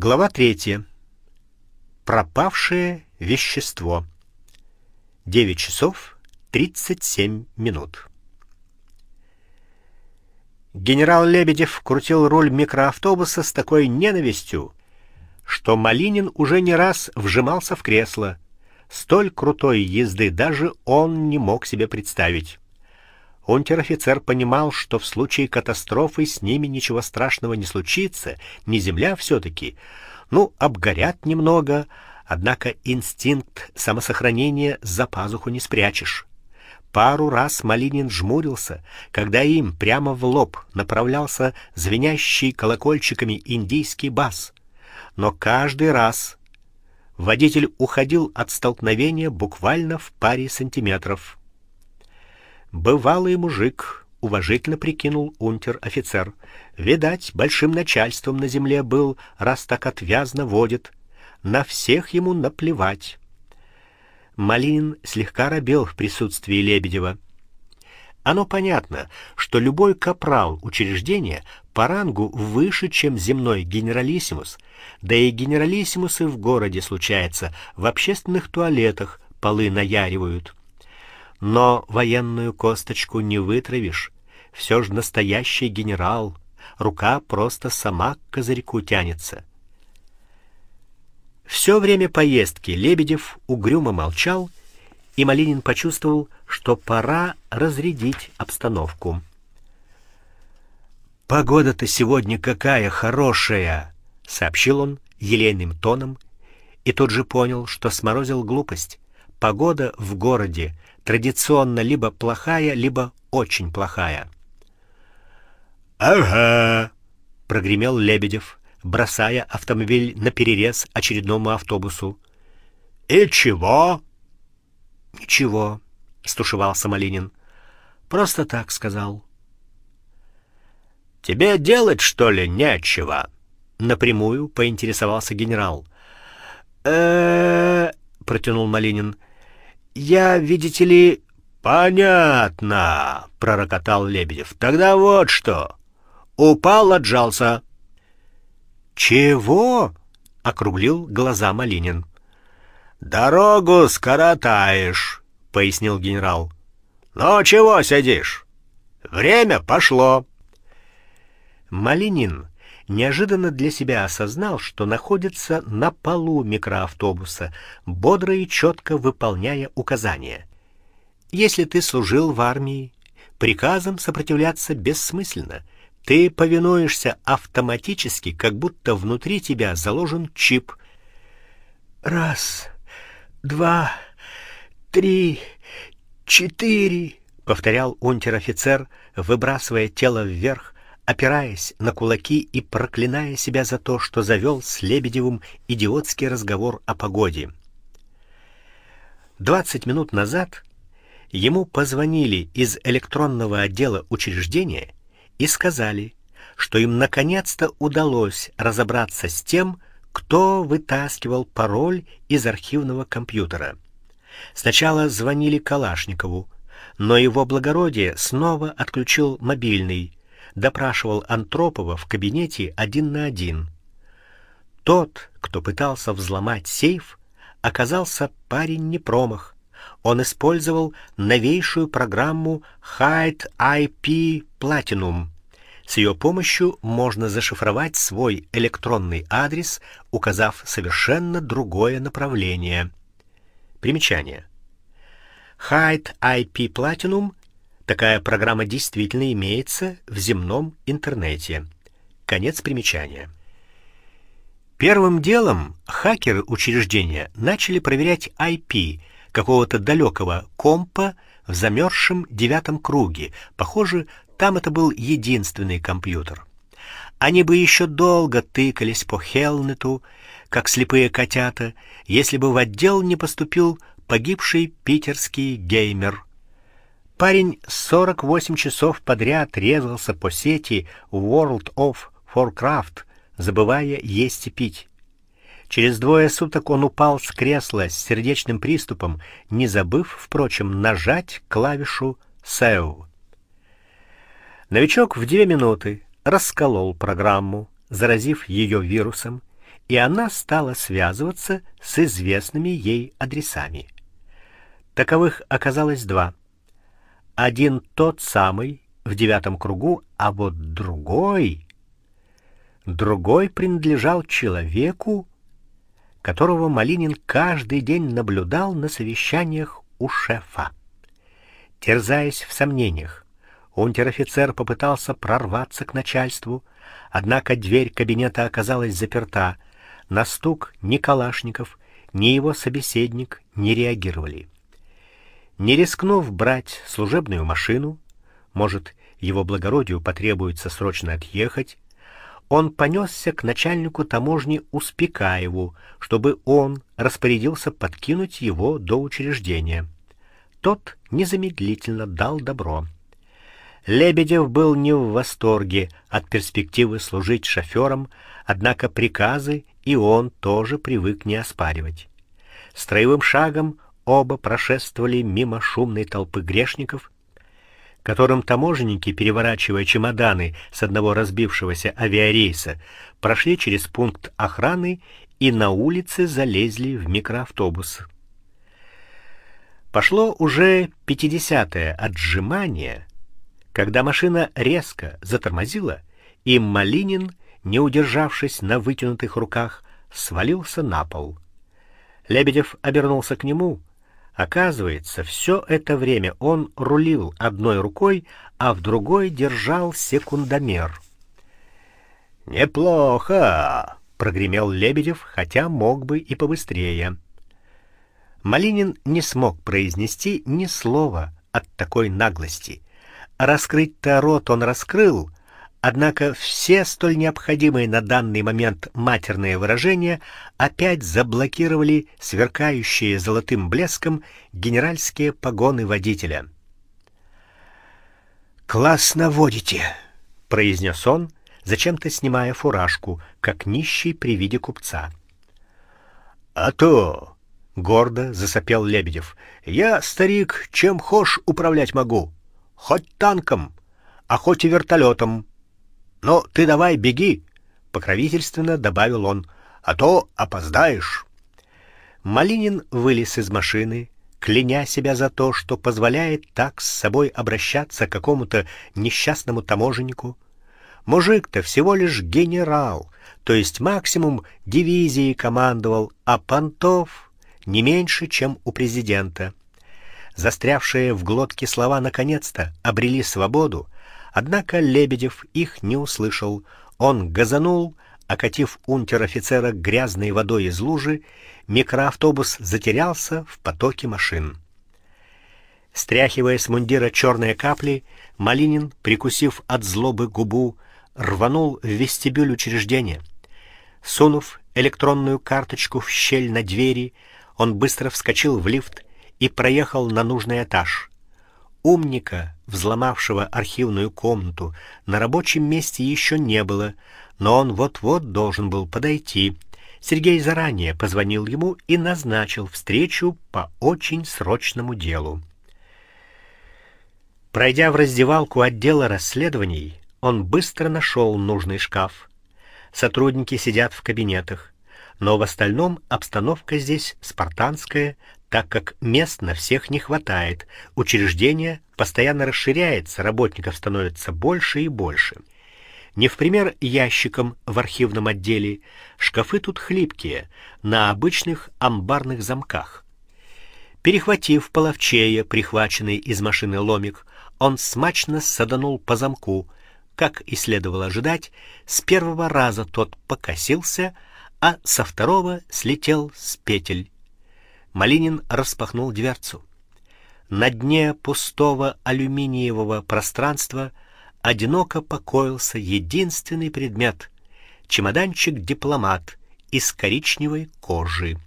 Глава третья. Пропавшее вещество. 9 часов 37 минут. Генерал Лебедев крутил руль микроавтобуса с такой ненавистью, что Малинин уже не раз вжимался в кресло. Столь крутой езды даже он не мог себе представить. Унтер-офицер понимал, что в случае катастрофы с ними ничего страшного не случится, не земля все таки Ну, обгорят немного, однако инстинкт самосохранения за пазуху не спрячешь. Пару раз Малинин жмурился, когда им прямо в лоб направлялся звенящий колокольчиками индийский бас. Но каждый раз водитель уходил от столкновения буквально в паре сантиметров. Бывалый мужик, уважительно прикинул унтер-офицер. Видать, большим начальством на земле был, раз так отвязно водит. На всех ему наплевать. Малин слегка робел в присутствии Лебедева. Оно понятно, что любой капрал учреждения по рангу выше, чем земной генералиссимус, да и генералиссимусы в городе случается, в общественных туалетах полы наяривают но военную косточку не вытравишь. Все же настоящий генерал, рука просто сама к козырьку тянется. Все время поездки Лебедев угрюмо молчал, и Малинин почувствовал, что пора разрядить обстановку. Погода-то сегодня какая хорошая, сообщил он елейным тоном, и тут же понял, что сморозил глупость. Погода в городе традиционно либо плохая, либо очень плохая. Ага, прогремел Лебедев, бросая автомобиль на перерез очередному автобусу. И чего? Ничего, стушевался Малинин. Просто так сказал. Тебе делать что ли нечего? напрямую поинтересовался генерал. Э, протянул Малинин. Я, видите ли, понятно, пророкотал Лебедев. Тогда вот что. Упал, отжался. Чего? округлил глаза Малинин. Дорогу скоротаешь, пояснил генерал. Ну чего сидишь? Время пошло. Малинин неожиданно для себя осознал, что находится на полу микроавтобуса, бодро и четко выполняя указания. Если ты служил в армии, приказам сопротивляться бессмысленно. Ты повинуешься автоматически, как будто внутри тебя заложен чип. Раз, два, три, четыре, повторял унтер-офицер, выбрасывая тело вверх, опираясь на кулаки и проклиная себя за то, что завел с Лебедевым идиотский разговор о погоде. Двадцать минут назад ему позвонили из электронного отдела учреждения и сказали, что им наконец-то удалось разобраться с тем, кто вытаскивал пароль из архивного компьютера. Сначала звонили Калашникову, но его благородие снова отключил мобильный допрашивал Антропова в кабинете один на один. Тот, кто пытался взломать сейф, оказался парень не промах. Он использовал новейшую программу Hide IP Platinum. С ее помощью можно зашифровать свой электронный адрес, указав совершенно другое направление. Примечание. Hide IP Platinum Такая программа действительно имеется в земном интернете. Конец примечания. Первым делом хакеры учреждения начали проверять IP какого-то далекого компа в замерзшем девятом круге. Похоже, там это был единственный компьютер. Они бы еще долго тыкались по Хелнету, как слепые котята, если бы в отдел не поступил погибший питерский геймер Парень 48 часов подряд резался по сети World of Warcraft, забывая есть и пить. Через двое суток он упал с кресла с сердечным приступом, не забыв, впрочем, нажать клавишу Save. Новичок в две минуты расколол программу, заразив ее вирусом, и она стала связываться с известными ей адресами. Таковых оказалось два. Один тот самый в девятом кругу, а вот другой другой принадлежал человеку, которого Малинин каждый день наблюдал на совещаниях у шефа. Терзаясь в сомнениях, унтер-офицер попытался прорваться к начальству, однако дверь кабинета оказалась заперта. На стук ни Калашников, ни его собеседник не реагировали. Не рискнув брать служебную машину, может, его благородию потребуется срочно отъехать, он понесся к начальнику таможни Успекаеву, чтобы он распорядился подкинуть его до учреждения. Тот незамедлительно дал добро. Лебедев был не в восторге от перспективы служить шофером, однако приказы и он тоже привык не оспаривать. Строевым шагом оба прошествовали мимо шумной толпы грешников, которым таможенники, переворачивая чемоданы с одного разбившегося авиарейса, прошли через пункт охраны и на улице залезли в микроавтобус. Пошло уже пятидесятое отжимание, когда машина резко затормозила, и Малинин, не удержавшись на вытянутых руках, свалился на пол. Лебедев обернулся к нему. Оказывается, все это время он рулил одной рукой, а в другой держал секундомер. Неплохо, прогремел Лебедев, хотя мог бы и побыстрее. Малинин не смог произнести ни слова от такой наглости. Раскрыть-то рот он раскрыл, однако все столь необходимые на данный момент матерные выражения опять заблокировали сверкающие золотым блеском генеральские погоны водителя. Классно водите, произнес он, зачем-то снимая фуражку, как нищий при виде купца. А то гордо засопел Лебедев. Я, старик, чем хошь управлять могу, хоть танком, а хоть и вертолетом. Но ты давай беги, покровительственно добавил он, а то опоздаешь. Малинин вылез из машины, кляня себя за то, что позволяет так с собой обращаться к какому-то несчастному таможеннику. Мужик-то всего лишь генерал, то есть максимум дивизии командовал, а понтов не меньше, чем у президента. Застрявшие в глотке слова наконец-то обрели свободу, однако Лебедев их не услышал. Он газанул, окатив унтер-офицера грязной водой из лужи, микроавтобус затерялся в потоке машин. Стряхивая с мундира черные капли, Малинин, прикусив от злобы губу, рванул в вестибюль учреждения. Сунув электронную карточку в щель на двери, он быстро вскочил в лифт и проехал на нужный этаж. Умника, взломавшего архивную комнату, на рабочем месте еще не было, но он вот-вот должен был подойти. Сергей заранее позвонил ему и назначил встречу по очень срочному делу. Пройдя в раздевалку отдела расследований, он быстро нашел нужный шкаф. Сотрудники сидят в кабинетах но в остальном обстановка здесь спартанская, так как мест на всех не хватает. Учреждение постоянно расширяется, работников становится больше и больше. Не в пример ящикам в архивном отделе, шкафы тут хлипкие, на обычных амбарных замках. Перехватив половчея, прихваченный из машины ломик, он смачно саданул по замку. Как и следовало ожидать, с первого раза тот покосился, а со второго слетел с петель. Малинин распахнул дверцу. На дне пустого алюминиевого пространства одиноко покоился единственный предмет чемоданчик-дипломат из коричневой кожи.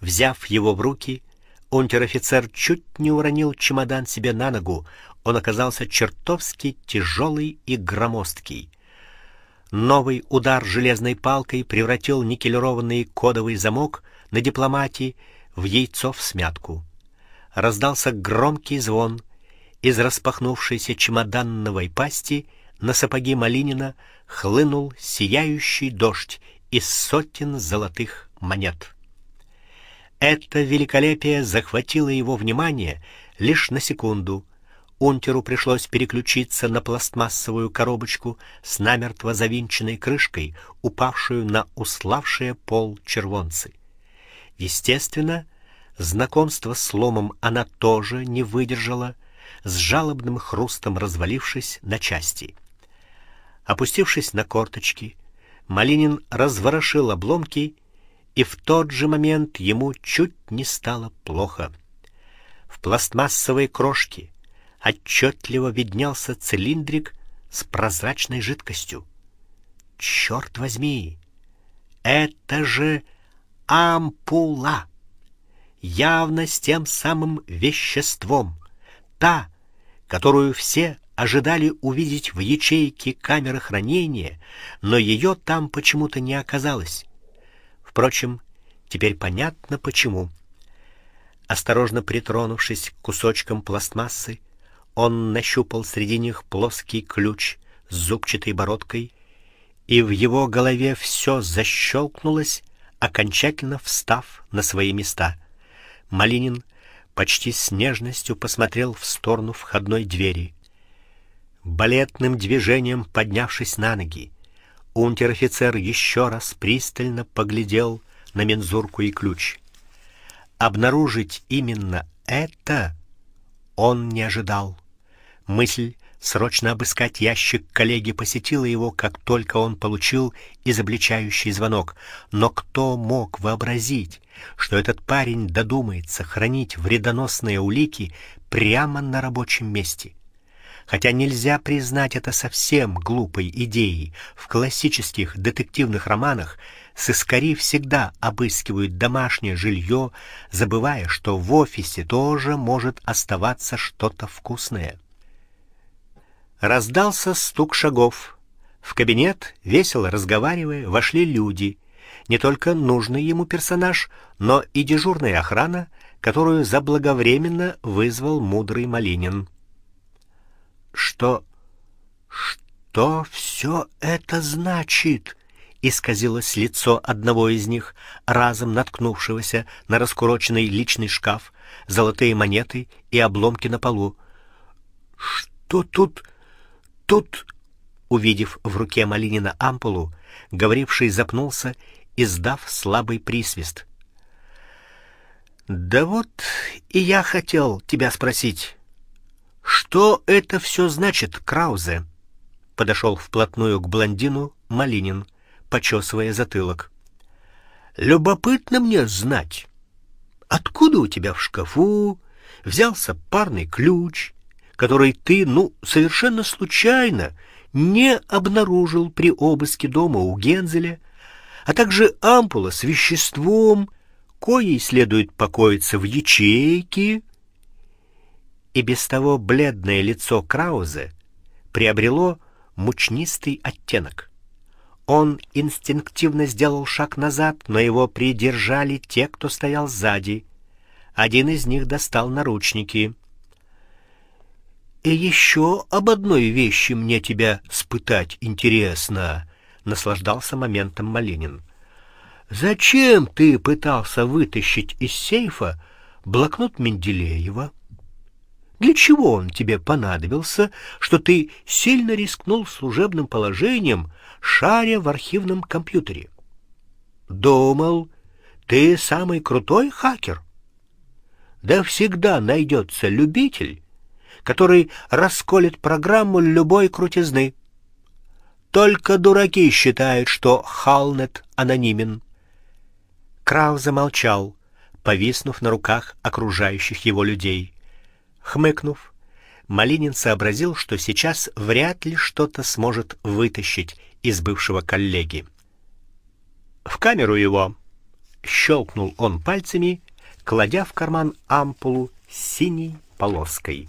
Взяв его в руки, унтер-офицер чуть не уронил чемодан себе на ногу. Он оказался чертовски тяжелый и громоздкий. Новый удар железной палкой превратил никелированный кодовый замок на дипломате в яйцо в смятку. Раздался громкий звон. Из распахнувшейся чемоданной пасти на сапоги Малинина хлынул сияющий дождь из сотен золотых монет. Это великолепие захватило его внимание лишь на секунду. Унтеру пришлось переключиться на пластмассовую коробочку с намертво завинченной крышкой, упавшую на уславшие пол червонцы. Естественно, знакомство с ломом она тоже не выдержала, с жалобным хрустом развалившись на части. Опустившись на корточки, Малинин разворошил обломки и в тот же момент ему чуть не стало плохо. В пластмассовой крошке отчетливо виднелся цилиндрик с прозрачной жидкостью. Черт возьми! Это же ампула. Явно с тем самым веществом, та, которую все ожидали увидеть в ячейке камеры хранения, но ее там почему-то не оказалось. Впрочем, теперь понятно почему. Осторожно притронувшись к кусочкам пластмассы, он нащупал среди них плоский ключ с зубчатой бородкой, и в его голове все защелкнулось, окончательно встав на свои места. Малинин почти с нежностью посмотрел в сторону входной двери. Балетным движением поднявшись на ноги, Унтер-офицер еще раз пристально поглядел на мензурку и ключ. Обнаружить именно это он не ожидал. Мысль срочно обыскать ящик коллеги посетила его, как только он получил изобличающий звонок. Но кто мог вообразить, что этот парень додумается хранить вредоносные улики прямо на рабочем месте? Хотя нельзя признать это совсем глупой идеей. В классических детективных романах сыскари всегда обыскивают домашнее жилье, забывая, что в офисе тоже может оставаться что-то вкусное. Раздался стук шагов. В кабинет, весело разговаривая, вошли люди. Не только нужный ему персонаж, но и дежурная охрана, которую заблаговременно вызвал мудрый Малинин. Что что все это значит? Исказилось лицо одного из них, разом наткнувшегося на раскуроченный личный шкаф, золотые монеты и обломки на полу. Что тут тут увидев в руке Малинина ампулу, говоривший запнулся, издав слабый присвист. Да вот и я хотел тебя спросить. Что это все значит, Краузе? Подошел вплотную к блондину Малинин, почесывая затылок. Любопытно мне знать, откуда у тебя в шкафу взялся парный ключ, который ты, ну, совершенно случайно не обнаружил при обыске дома у Гензеля, а также ампула с веществом, коей следует покоиться в ячейке, и без того бледное лицо Краузе приобрело мучнистый оттенок. Он инстинктивно сделал шаг назад, но его придержали те, кто стоял сзади. Один из них достал наручники. И еще об одной вещи мне тебя спытать интересно, наслаждался моментом Малинин. Зачем ты пытался вытащить из сейфа блокнот Менделеева? Для чего он тебе понадобился, что ты сильно рискнул служебным положением, шаря в архивном компьютере? Думал, ты самый крутой хакер. Да всегда найдется любитель, который расколет программу любой крутизны. Только дураки считают, что Халнет анонимен. Крау замолчал, повиснув на руках окружающих его людей. Хмыкнув, Малинин сообразил, что сейчас вряд ли что-то сможет вытащить из бывшего коллеги. В камеру его щелкнул он пальцами, кладя в карман ампулу с синей полоской.